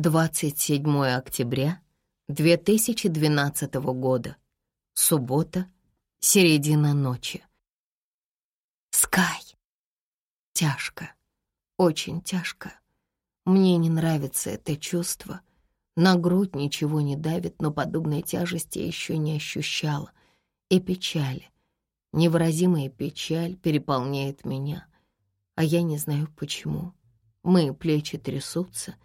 27 октября 2012 года. Суббота, середина ночи. Скай. Тяжко, очень тяжко. Мне не нравится это чувство. На грудь ничего не давит, но подобной тяжести еще не ощущала. И печали. Невыразимая печаль переполняет меня. А я не знаю почему. Мои плечи трясутся.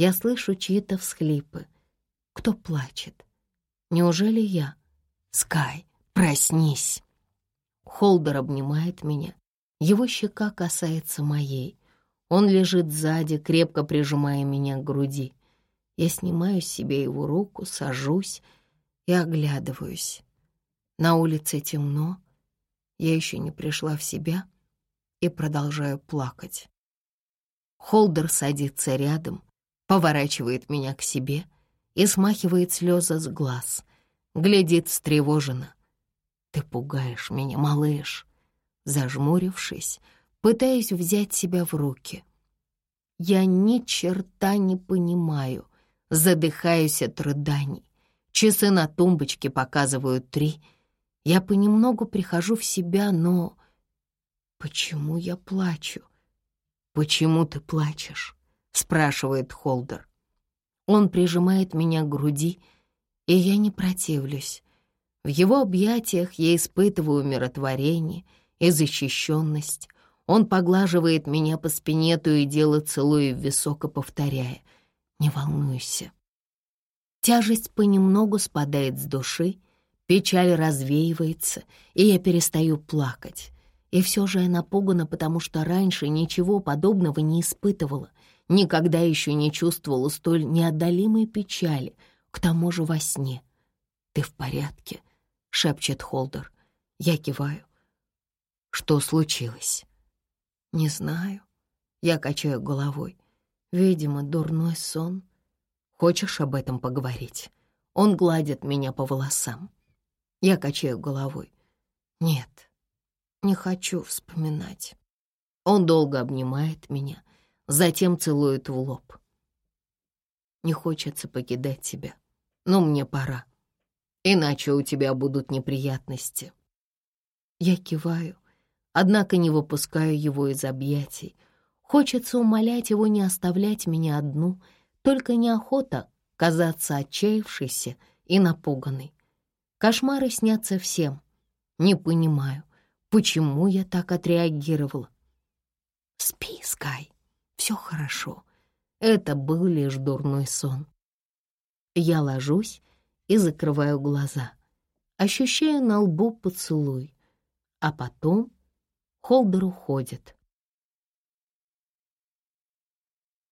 Я слышу чьи-то всхлипы. Кто плачет? Неужели я? Скай, проснись. Холдер обнимает меня. Его щека касается моей. Он лежит сзади, крепко прижимая меня к груди. Я снимаю с себя его руку, сажусь и оглядываюсь. На улице темно. Я еще не пришла в себя и продолжаю плакать. Холдер садится рядом, поворачивает меня к себе и смахивает слезы с глаз, глядит встревоженно. «Ты пугаешь меня, малыш!» Зажмурившись, пытаюсь взять себя в руки. Я ни черта не понимаю, задыхаюсь от рыданий. Часы на тумбочке показывают три. Я понемногу прихожу в себя, но... Почему я плачу? «Почему ты плачешь?» — спрашивает Холдер. Он прижимает меня к груди, и я не противлюсь. В его объятиях я испытываю умиротворение и защищенность. Он поглаживает меня по спине, то и дело целуя в висок и повторяя «Не волнуйся». Тяжесть понемногу спадает с души, печаль развеивается, и я перестаю плакать. И все же я напугана, потому что раньше ничего подобного не испытывала, никогда еще не чувствовала столь неотдалимой печали, к тому же во сне. «Ты в порядке?» — шепчет Холдер. Я киваю. «Что случилось?» «Не знаю». Я качаю головой. Видимо, дурной сон. Хочешь об этом поговорить? Он гладит меня по волосам. Я качаю головой. Нет, не хочу вспоминать. Он долго обнимает меня, затем целует в лоб. Не хочется покидать тебя, но мне пора. Иначе у тебя будут неприятности. Я киваю, однако не выпускаю его из объятий. Хочется умолять его не оставлять меня одну, только неохота казаться отчаявшейся и напуганной. Кошмары снятся всем. Не понимаю, почему я так отреагировала. «Спи, Скай, все хорошо. Это был лишь дурной сон». Я ложусь и закрываю глаза, ощущаю на лбу поцелуй, а потом Холдер уходит.